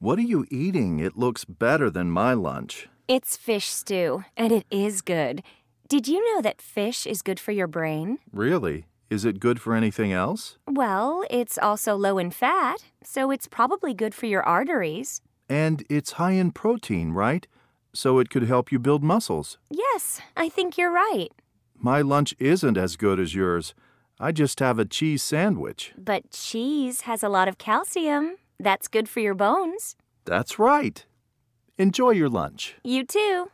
What are you eating? It looks better than my lunch. It's fish stew, and it is good. Did you know that fish is good for your brain? Really? Is it good for anything else? Well, it's also low in fat, so it's probably good for your arteries. And it's high in protein, right? So it could help you build muscles. Yes, I think you're right. My lunch isn't as good as yours. I just have a cheese sandwich. But cheese has a lot of calcium. That's good for your bones. That's right. Enjoy your lunch. You too.